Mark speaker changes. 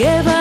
Speaker 1: up.